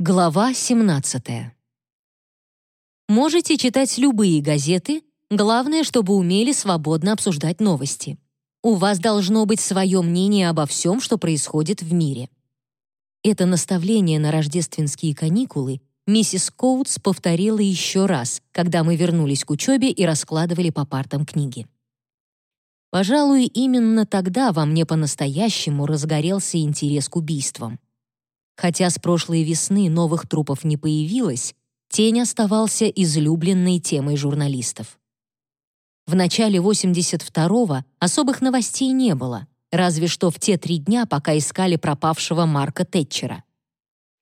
Глава 17. Можете читать любые газеты, главное, чтобы умели свободно обсуждать новости. У вас должно быть свое мнение обо всем, что происходит в мире. Это наставление на рождественские каникулы миссис Коутс повторила еще раз, когда мы вернулись к учебе и раскладывали по партам книги. Пожалуй, именно тогда во мне по-настоящему разгорелся интерес к убийствам. Хотя с прошлой весны новых трупов не появилось, тень оставался излюбленной темой журналистов. В начале 82-го особых новостей не было, разве что в те три дня, пока искали пропавшего Марка Тэтчера.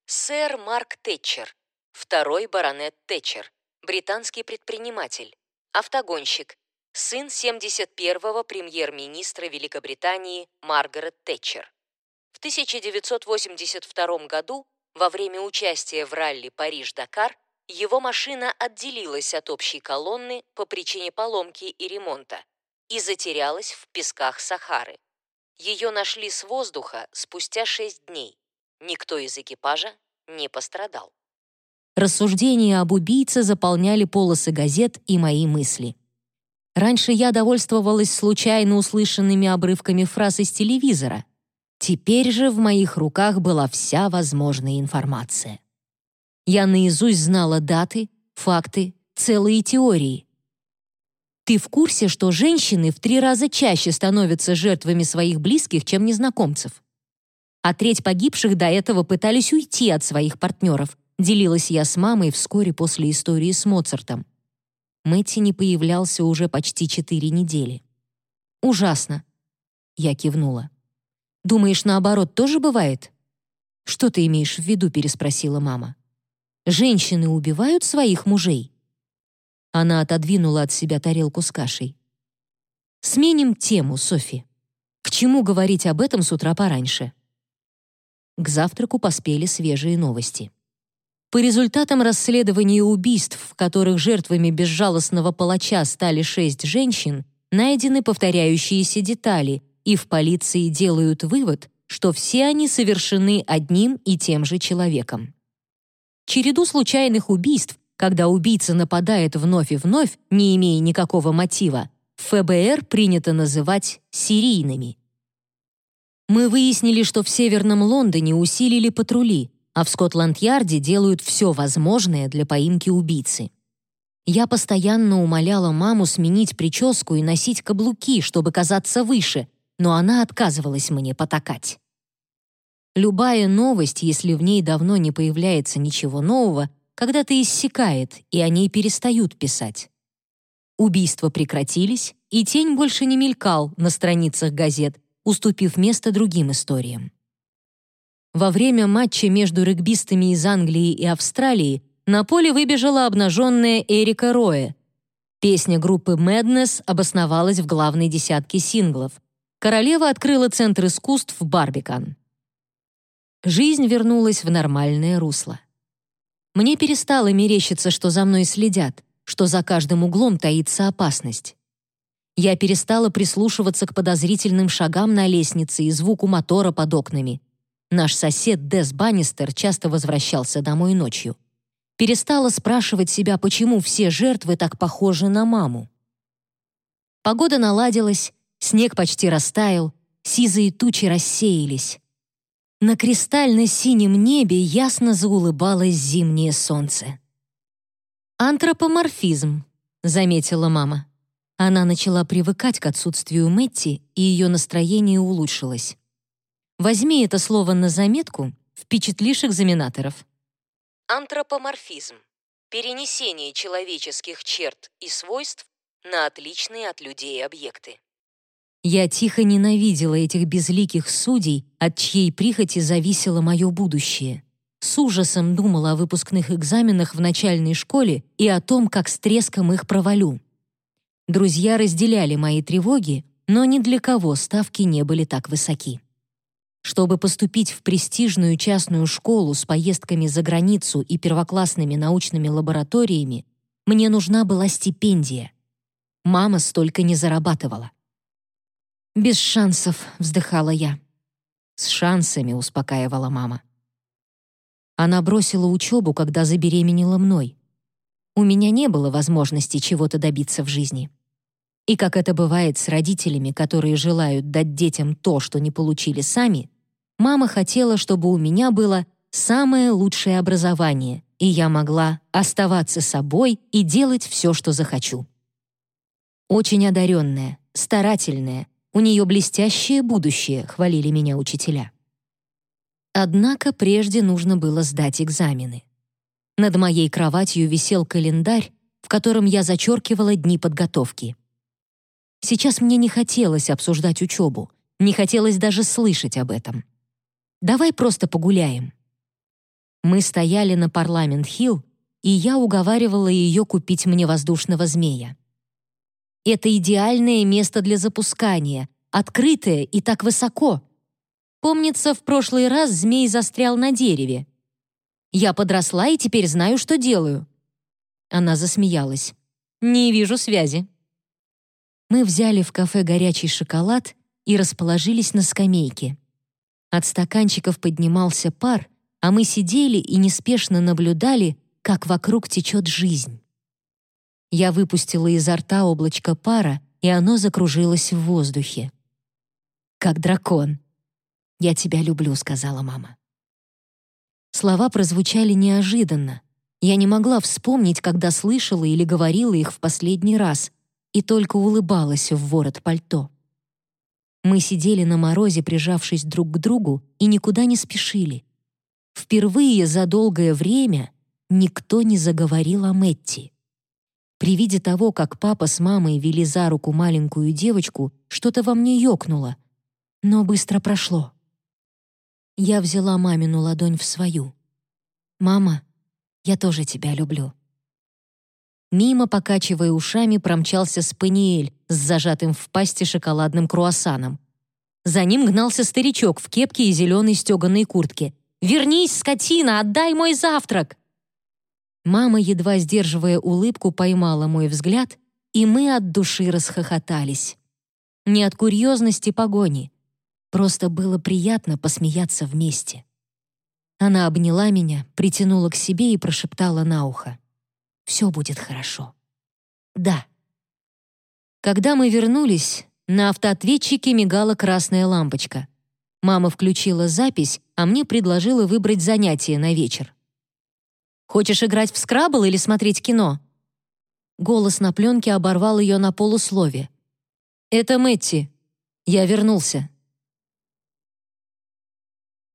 Сэр Марк Тэтчер, второй баронет Тэтчер, британский предприниматель, автогонщик, сын 71-го премьер-министра Великобритании Маргарет Тэтчер. В 1982 году, во время участия в ралли Париж-Дакар, его машина отделилась от общей колонны по причине поломки и ремонта и затерялась в песках Сахары. Ее нашли с воздуха спустя шесть дней. Никто из экипажа не пострадал. Рассуждения об убийце заполняли полосы газет и мои мысли. Раньше я довольствовалась случайно услышанными обрывками фраз из телевизора — Теперь же в моих руках была вся возможная информация. Я наизусть знала даты, факты, целые теории. Ты в курсе, что женщины в три раза чаще становятся жертвами своих близких, чем незнакомцев? А треть погибших до этого пытались уйти от своих партнеров, делилась я с мамой вскоре после истории с Моцартом. Мэтти не появлялся уже почти четыре недели. «Ужасно», — я кивнула. Думаешь, наоборот тоже бывает?» «Что ты имеешь в виду?» — переспросила мама. «Женщины убивают своих мужей?» Она отодвинула от себя тарелку с кашей. «Сменим тему, Софи. К чему говорить об этом с утра пораньше?» К завтраку поспели свежие новости. По результатам расследования убийств, в которых жертвами безжалостного палача стали шесть женщин, найдены повторяющиеся детали, и в полиции делают вывод, что все они совершены одним и тем же человеком. Череду случайных убийств, когда убийца нападает вновь и вновь, не имея никакого мотива, ФБР принято называть серийными. Мы выяснили, что в Северном Лондоне усилили патрули, а в Скотланд-Ярде делают все возможное для поимки убийцы. Я постоянно умоляла маму сменить прическу и носить каблуки, чтобы казаться выше, но она отказывалась мне потакать. Любая новость, если в ней давно не появляется ничего нового, когда-то иссякает, и о ней перестают писать. Убийства прекратились, и тень больше не мелькал на страницах газет, уступив место другим историям. Во время матча между регбистами из Англии и Австралии на поле выбежала обнаженная Эрика Роя. Песня группы Madness обосновалась в главной десятке синглов — королева открыла Центр искусств Барбикан. Жизнь вернулась в нормальное русло. Мне перестало мерещиться, что за мной следят, что за каждым углом таится опасность. Я перестала прислушиваться к подозрительным шагам на лестнице и звуку мотора под окнами. Наш сосед Дес Баннистер часто возвращался домой ночью. Перестала спрашивать себя, почему все жертвы так похожи на маму. Погода наладилась, Снег почти растаял, сизые тучи рассеялись. На кристально-синем небе ясно заулыбалось зимнее солнце. «Антропоморфизм», — заметила мама. Она начала привыкать к отсутствию Мэтти, и ее настроение улучшилось. «Возьми это слово на заметку, впечатлишь экзаменаторов». Антропоморфизм — перенесение человеческих черт и свойств на отличные от людей объекты. Я тихо ненавидела этих безликих судей, от чьей прихоти зависело мое будущее. С ужасом думала о выпускных экзаменах в начальной школе и о том, как с треском их провалю. Друзья разделяли мои тревоги, но ни для кого ставки не были так высоки. Чтобы поступить в престижную частную школу с поездками за границу и первоклассными научными лабораториями, мне нужна была стипендия. Мама столько не зарабатывала. «Без шансов», — вздыхала я. «С шансами», — успокаивала мама. Она бросила учебу, когда забеременела мной. У меня не было возможности чего-то добиться в жизни. И как это бывает с родителями, которые желают дать детям то, что не получили сами, мама хотела, чтобы у меня было самое лучшее образование, и я могла оставаться собой и делать все, что захочу. Очень одаренная, старательная, у нее блестящее будущее, хвалили меня учителя. Однако прежде нужно было сдать экзамены. Над моей кроватью висел календарь, в котором я зачеркивала дни подготовки. Сейчас мне не хотелось обсуждать учебу, не хотелось даже слышать об этом. Давай просто погуляем. Мы стояли на Парламент-Хилл, и я уговаривала ее купить мне воздушного змея. Это идеальное место для запускания, открытое и так высоко. Помнится, в прошлый раз змей застрял на дереве. Я подросла и теперь знаю, что делаю». Она засмеялась. «Не вижу связи». Мы взяли в кафе горячий шоколад и расположились на скамейке. От стаканчиков поднимался пар, а мы сидели и неспешно наблюдали, как вокруг течет жизнь. Я выпустила изо рта облачко пара, и оно закружилось в воздухе. «Как дракон!» «Я тебя люблю», — сказала мама. Слова прозвучали неожиданно. Я не могла вспомнить, когда слышала или говорила их в последний раз, и только улыбалась в ворот пальто. Мы сидели на морозе, прижавшись друг к другу, и никуда не спешили. Впервые за долгое время никто не заговорил о Мэтти. При виде того, как папа с мамой вели за руку маленькую девочку, что-то во мне ёкнуло, но быстро прошло. Я взяла мамину ладонь в свою. «Мама, я тоже тебя люблю». Мимо, покачивая ушами, промчался Спаниель с зажатым в пасти шоколадным круассаном. За ним гнался старичок в кепке и зеленой стеганой куртке. «Вернись, скотина, отдай мой завтрак!» Мама, едва сдерживая улыбку, поймала мой взгляд, и мы от души расхохотались. Не от курьезности погони, Просто было приятно посмеяться вместе. Она обняла меня, притянула к себе и прошептала на ухо. «Все будет хорошо». «Да». Когда мы вернулись, на автоответчике мигала красная лампочка. Мама включила запись, а мне предложила выбрать занятие на вечер. «Хочешь играть в скрабл или смотреть кино?» Голос на пленке оборвал ее на полуслове. «Это Мэтти. Я вернулся.